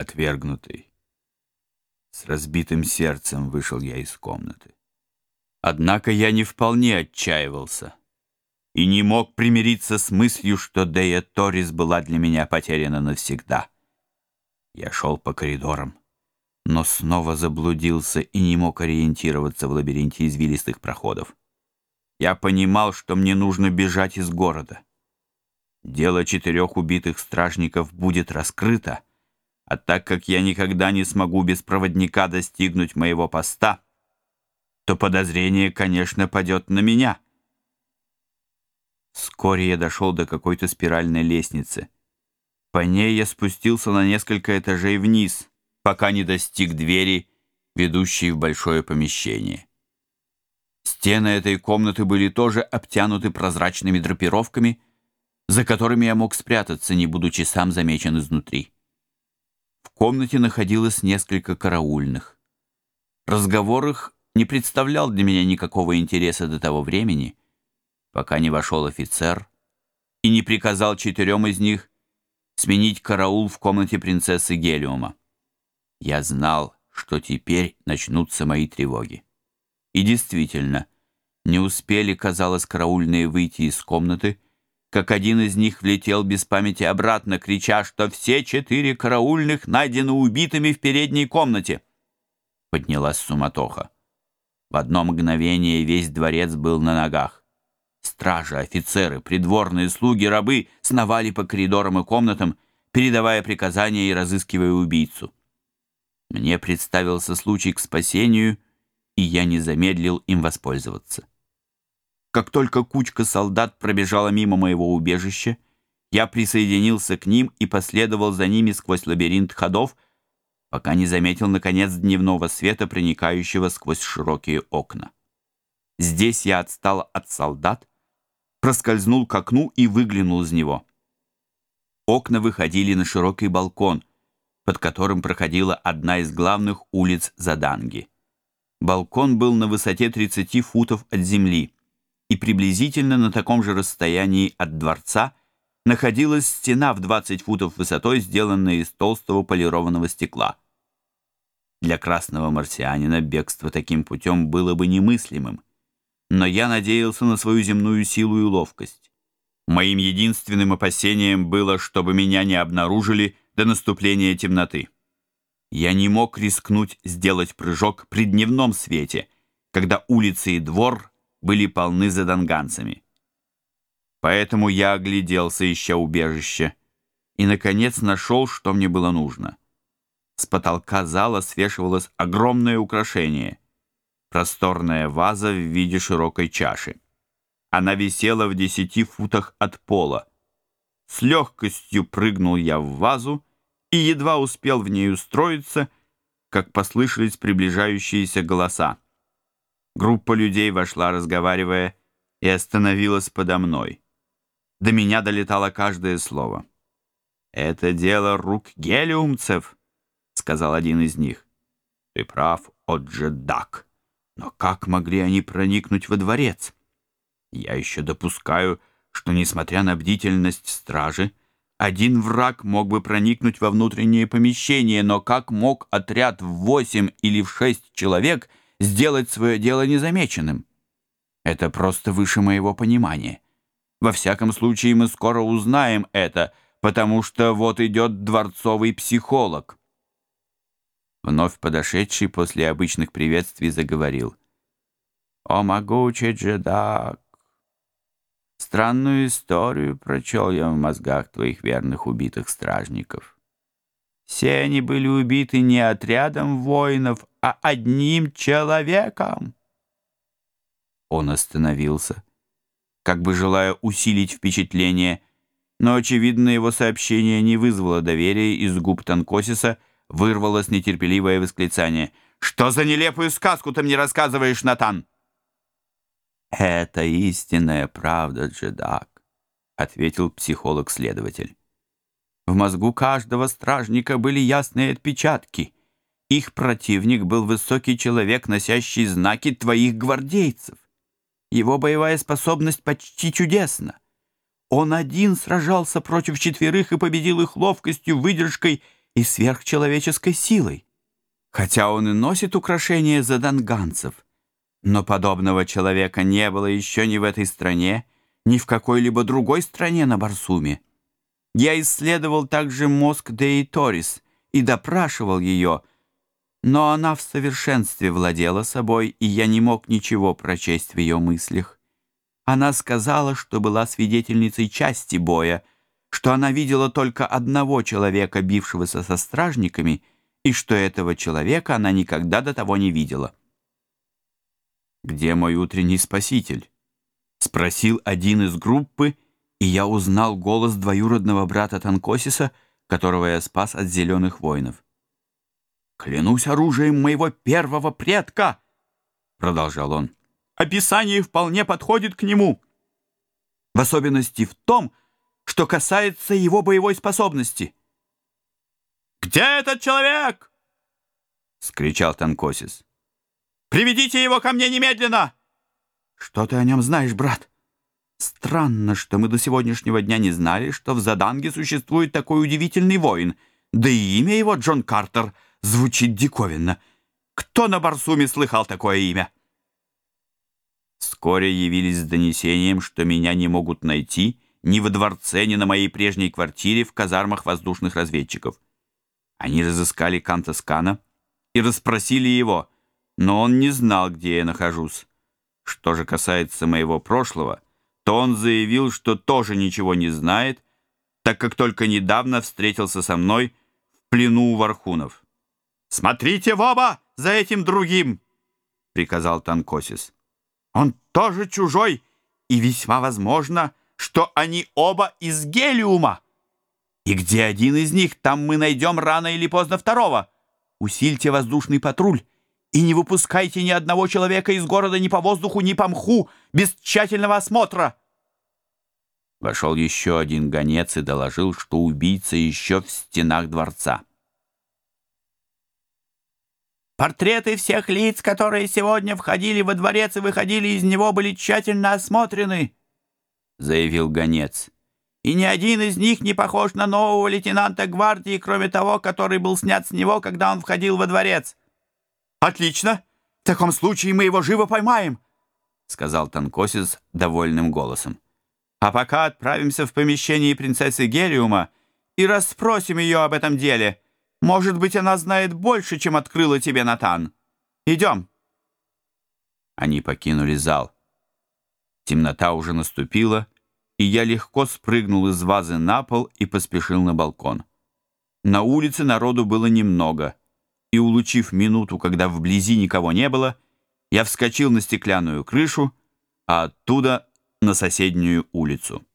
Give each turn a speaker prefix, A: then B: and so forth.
A: отвергнутый. С разбитым сердцем вышел я из комнаты. Однако я не вполне отчаивался и не мог примириться с мыслью, что Дея Торис была для меня потеряна навсегда. Я шел по коридорам, но снова заблудился и не мог ориентироваться в лабиринте извилистых проходов. Я понимал, что мне нужно бежать из города. Дело четырех убитых стражников будет раскрыто, А так как я никогда не смогу без проводника достигнуть моего поста, то подозрение, конечно, падет на меня. Вскоре я дошел до какой-то спиральной лестницы. По ней я спустился на несколько этажей вниз, пока не достиг двери, ведущей в большое помещение. Стены этой комнаты были тоже обтянуты прозрачными драпировками, за которыми я мог спрятаться, не будучи сам замечен изнутри. В комнате находилось несколько караульных. Разговор их не представлял для меня никакого интереса до того времени, пока не вошел офицер и не приказал четырем из них сменить караул в комнате принцессы Гелиума. Я знал, что теперь начнутся мои тревоги. И действительно, не успели, казалось, караульные выйти из комнаты — как один из них влетел без памяти обратно, крича, что все четыре караульных найдены убитыми в передней комнате. Поднялась суматоха. В одно мгновение весь дворец был на ногах. Стражи, офицеры, придворные слуги, рабы сновали по коридорам и комнатам, передавая приказания и разыскивая убийцу. Мне представился случай к спасению, и я не замедлил им воспользоваться. Как только кучка солдат пробежала мимо моего убежища, я присоединился к ним и последовал за ними сквозь лабиринт ходов, пока не заметил, наконец, дневного света, проникающего сквозь широкие окна. Здесь я отстал от солдат, проскользнул к окну и выглянул из него. Окна выходили на широкий балкон, под которым проходила одна из главных улиц Заданги. Балкон был на высоте 30 футов от земли и приблизительно на таком же расстоянии от дворца находилась стена в 20 футов высотой, сделанная из толстого полированного стекла. Для красного марсианина бегство таким путем было бы немыслимым, но я надеялся на свою земную силу и ловкость. Моим единственным опасением было, чтобы меня не обнаружили до наступления темноты. Я не мог рискнуть сделать прыжок при дневном свете, когда улицы и двор были полны заданганцами. Поэтому я огляделся, ища убежище, и, наконец, нашел, что мне было нужно. С потолка зала свешивалось огромное украшение — просторная ваза в виде широкой чаши. Она висела в десяти футах от пола. С легкостью прыгнул я в вазу и едва успел в ней устроиться, как послышались приближающиеся голоса. Группа людей вошла, разговаривая, и остановилась подо мной. До меня долетало каждое слово. «Это дело рук гелиумцев», — сказал один из них. «Ты прав, Оджедак. Но как могли они проникнуть во дворец? Я еще допускаю, что, несмотря на бдительность стражи, один враг мог бы проникнуть во внутреннее помещение, но как мог отряд в восемь или в шесть человек — сделать свое дело незамеченным. Это просто выше моего понимания. Во всяком случае, мы скоро узнаем это, потому что вот идет дворцовый психолог». Вновь подошедший после обычных приветствий заговорил. «О, могучий джедак! Странную историю прочел я в мозгах твоих верных убитых стражников. Все они были убиты не отрядом воинов, а одним человеком. Он остановился, как бы желая усилить впечатление, но, очевидно, его сообщение не вызвало доверия, из губ Танкосиса вырвалось нетерпеливое восклицание. «Что за нелепую сказку ты мне рассказываешь, Натан?» «Это истинная правда, джедак», — ответил психолог-следователь. В мозгу каждого стражника были ясные отпечатки — их противник был высокий человек, носящий знаки твоих гвардейцев. Его боевая способность почти чудесна. Он один сражался против четверых и победил их ловкостью, выдержкой и сверхчеловеческой силой. Хотя он и носит украшения за заданганцев, но подобного человека не было еще ни в этой стране, ни в какой-либо другой стране на Барсуме. Я исследовал также мозг Деи Торис и допрашивал ее — но она в совершенстве владела собой, и я не мог ничего прочесть в ее мыслях. Она сказала, что была свидетельницей части боя, что она видела только одного человека, бившегося со стражниками, и что этого человека она никогда до того не видела. «Где мой утренний спаситель?» — спросил один из группы, и я узнал голос двоюродного брата Танкосиса, которого я спас от зеленых воинов. «Клянусь оружием моего первого предка!» — продолжал он. «Описание вполне подходит к нему, в особенности в том, что касается его боевой способности». «Где этот человек?» — скричал Танкосис. «Приведите его ко мне немедленно!» «Что ты о нем знаешь, брат?» Странно, что мы до сегодняшнего дня не знали, что в Заданге существует такой удивительный воин. Да и имя его Джон Картер — звучит диковинно. Кто на Барсуме слыхал такое имя? Вскоре явились с донесением, что меня не могут найти ни во дворце, ни на моей прежней квартире в казармах воздушных разведчиков. Они разыскали Кантаскана и расспросили его, но он не знал, где я нахожусь. Что же касается моего прошлого, то он заявил, что тоже ничего не знает, так как только недавно встретился со мной в плену у Вархунов. Смотрите в оба за этим другим!» — приказал Танкосис. «Он тоже чужой, и весьма возможно, что они оба из гелиума. И где один из них, там мы найдем рано или поздно второго. Усильте воздушный патруль и не выпускайте ни одного человека из города ни по воздуху, ни по мху, без тщательного осмотра!» Вошел еще один гонец и доложил, что убийца еще в стенах дворца. Портреты всех лиц, которые сегодня входили во дворец и выходили из него, были тщательно осмотрены, заявил гонец. И ни один из них не похож на нового лейтенанта гвардии, кроме того, который был снят с него, когда он входил во дворец. Отлично. В таком случае мы его живо поймаем, сказал Танкосис довольным голосом. А пока отправимся в помещение принцессы Гелиума и расспросим ее об этом деле. Может быть, она знает больше, чем открыла тебе Натан. Идем!» Они покинули зал. Темнота уже наступила, и я легко спрыгнул из вазы на пол и поспешил на балкон. На улице народу было немного, и, улучив минуту, когда вблизи никого не было, я вскочил на стеклянную крышу, а оттуда на соседнюю улицу.